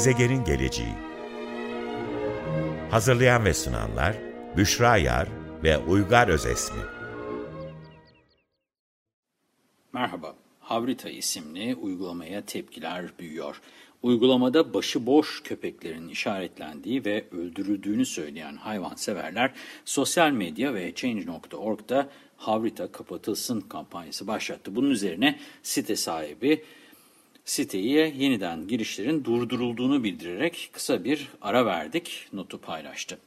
Gezegenin geleceği Hazırlayan ve sunanlar Büşra Yar ve Uygar Özesmi Merhaba, Havrita isimli uygulamaya tepkiler büyüyor. Uygulamada başıboş köpeklerin işaretlendiği ve öldürüldüğünü söyleyen hayvanseverler sosyal medya ve Change.org'da Havrita kapatılsın kampanyası başlattı. Bunun üzerine site sahibi siteye yeniden girişlerin durdurulduğunu bildirerek kısa bir ara verdik notu paylaştı.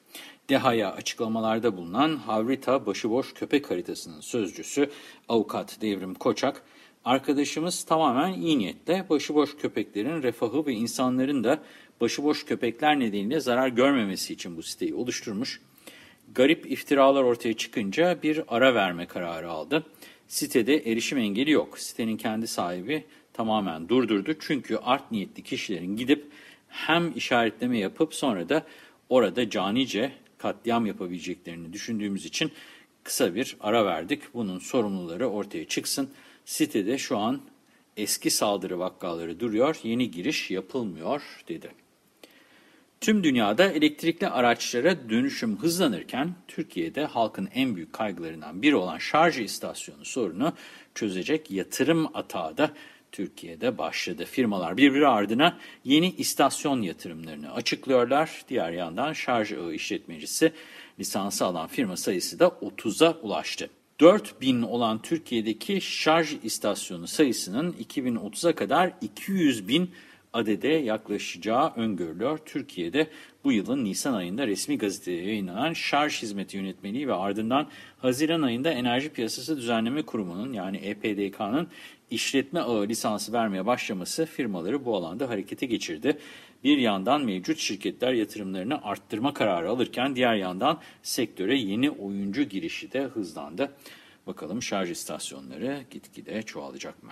DEHA'ya açıklamalarda bulunan Havrita Başıboş Köpek Haritası'nın sözcüsü avukat Devrim Koçak, arkadaşımız tamamen iyi niyetle başıboş köpeklerin refahı ve insanların da başıboş köpekler nedeniyle zarar görmemesi için bu siteyi oluşturmuş. Garip iftiralar ortaya çıkınca bir ara verme kararı aldı. Sitede erişim engeli yok. Sitenin kendi sahibi tamamen durdurdu. Çünkü art niyetli kişilerin gidip hem işaretleme yapıp sonra da orada canice katliam yapabileceklerini düşündüğümüz için kısa bir ara verdik. Bunun sorumluları ortaya çıksın. Sitede şu an eski saldırı vakaları duruyor, yeni giriş yapılmıyor dedi. Tüm dünyada elektrikli araçlara dönüşüm hızlanırken Türkiye'de halkın en büyük kaygılarından biri olan şarj istasyonu sorunu çözecek yatırım atağı da Türkiye'de başladı. Firmalar birbiri ardına yeni istasyon yatırımlarını açıklıyorlar. Diğer yandan şarj ağı işletmecisi lisansı alan firma sayısı da 30'a ulaştı. 4000 olan Türkiye'deki şarj istasyonu sayısının 2030'a kadar 200 bin adede yaklaşacağı öngörülüyor. Türkiye'de bu yılın Nisan ayında resmi gazeteye yayınlanan şarj hizmeti yönetmeliği ve ardından Haziran ayında Enerji Piyasası Düzenleme Kurumu'nun yani EPDK'nın işletme ağı lisansı vermeye başlaması firmaları bu alanda harekete geçirdi. Bir yandan mevcut şirketler yatırımlarını arttırma kararı alırken diğer yandan sektöre yeni oyuncu girişi de hızlandı. Bakalım şarj istasyonları gitgide çoğalacak mı?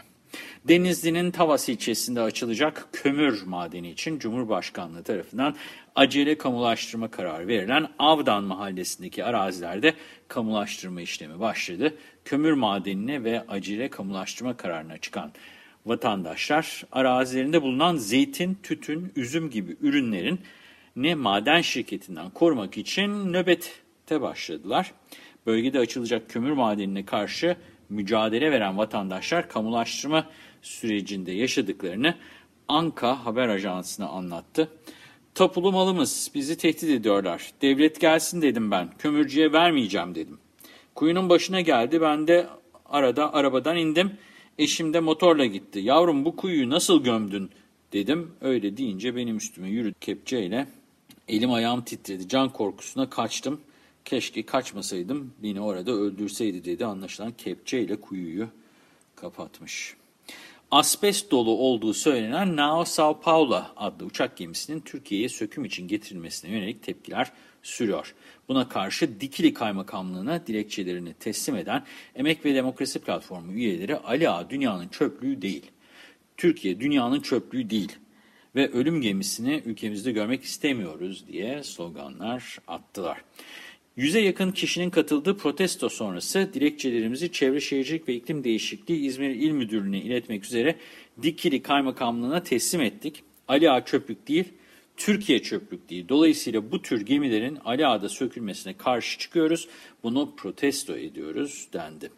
Denizli'nin Tavas ilçesinde açılacak kömür madeni için Cumhurbaşkanlığı tarafından acele kamulaştırma kararı verilen Avdan mahallesindeki arazilerde kamulaştırma işlemi başladı. Kömür madenine ve acele kamulaştırma kararına çıkan vatandaşlar arazilerinde bulunan zeytin, tütün, üzüm gibi ürünlerin ne maden şirketinden korumak için nöbete başladılar. Bölgede açılacak kömür madenine karşı mücadele veren vatandaşlar kamulaştırma sürecinde yaşadıklarını Anka Haber Ajansı'na anlattı. Tapulu malımız bizi tehdit ediyorlar. Devlet gelsin dedim ben. Kömürcüye vermeyeceğim dedim. Kuyunun başına geldi. Ben de arada arabadan indim. Eşim de motorla gitti. Yavrum bu kuyuyu nasıl gömdün dedim. Öyle deyince benim üstüme yürüdü kepçeyle. Elim ayağım titredi. Can korkusuna kaçtım. Keşke kaçmasaydım beni orada öldürseydi dedi. Anlaşılan kepçeyle kuyuyu kapatmış. Asbest dolu olduğu söylenen Nao Sao Paulo adlı uçak gemisinin Türkiye'ye söküm için getirilmesine yönelik tepkiler sürüyor. Buna karşı Dikili Kaymakamlığı'na dilekçelerini teslim eden Emek ve Demokrasi Platformu üyeleri Ali Ağa dünyanın çöplüğü değil. Türkiye dünyanın çöplüğü değil ve ölüm gemisini ülkemizde görmek istemiyoruz diye sloganlar attılar. Yüze yakın kişinin katıldığı protesto sonrası dilekçelerimizi Çevre Şehircilik ve İklim Değişikliği İzmir İl Müdürlüğü'ne iletmek üzere Dikili Kaymakamlığı'na teslim ettik. Ali Ağa çöplük değil, Türkiye çöplük değil. Dolayısıyla bu tür gemilerin Ali Ağa'da sökülmesine karşı çıkıyoruz. Bunu protesto ediyoruz dendi.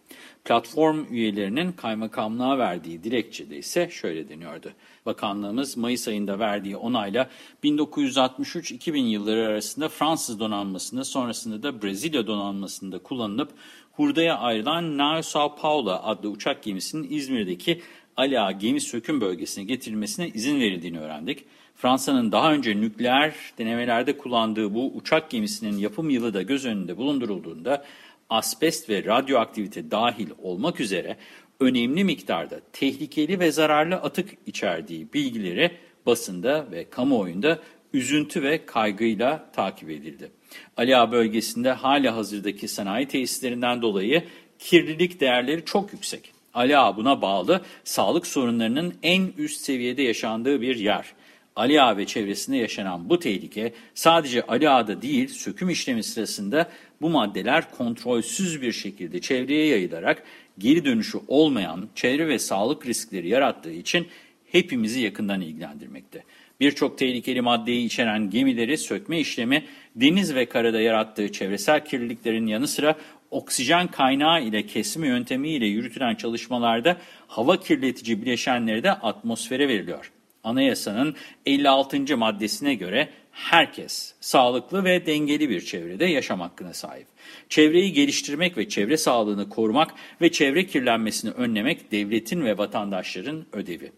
Platform üyelerinin kaymakamlığa verdiği dilekçede ise şöyle deniyordu. Bakanlığımız Mayıs ayında verdiği onayla 1963-2000 yılları arasında Fransız donanmasında sonrasında da Brezilya donanmasında kullanılıp hurdaya ayrılan Nao Sao Paulo adlı uçak gemisinin İzmir'deki Ali Ağa gemi söküm bölgesine getirilmesine izin verildiğini öğrendik. Fransa'nın daha önce nükleer denemelerde kullandığı bu uçak gemisinin yapım yılı da göz önünde bulundurulduğunda asbest ve radyoaktivite dahil olmak üzere önemli miktarda tehlikeli ve zararlı atık içerdiği bilgileri basında ve kamuoyunda üzüntü ve kaygıyla takip edildi. Ali Ağa bölgesinde hala hazırdaki sanayi tesislerinden dolayı kirlilik değerleri çok yüksek. Ali Ağa buna bağlı sağlık sorunlarının en üst seviyede yaşandığı bir yer. Ali Ağa ve çevresinde yaşanan bu tehlike sadece Ali Ağa'da değil söküm işlemi sırasında bu maddeler kontrolsüz bir şekilde çevreye yayılarak geri dönüşü olmayan çevre ve sağlık riskleri yarattığı için hepimizi yakından ilgilendirmekte. Birçok tehlikeli maddeyi içeren gemileri sökme işlemi deniz ve karada yarattığı çevresel kirliliklerin yanı sıra oksijen kaynağı ile kesme yöntemiyle yürütülen çalışmalarda hava kirletici bileşenleri de atmosfere veriliyor. Anayasanın 56. maddesine göre herkes sağlıklı ve dengeli bir çevrede yaşam hakkına sahip. Çevreyi geliştirmek ve çevre sağlığını korumak ve çevre kirlenmesini önlemek devletin ve vatandaşların ödevi.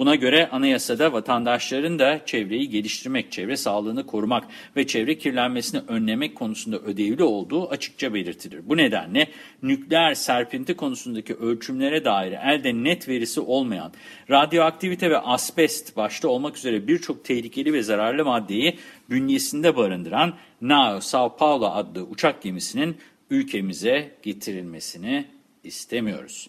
Buna göre anayasada vatandaşların da çevreyi geliştirmek, çevre sağlığını korumak ve çevre kirlenmesini önlemek konusunda ödevli olduğu açıkça belirtilir. Bu nedenle nükleer serpinti konusundaki ölçümlere dair elde net verisi olmayan radyoaktivite ve asbest başta olmak üzere birçok tehlikeli ve zararlı maddeyi bünyesinde barındıran Nao Sao Paulo adlı uçak gemisinin ülkemize getirilmesini istemiyoruz.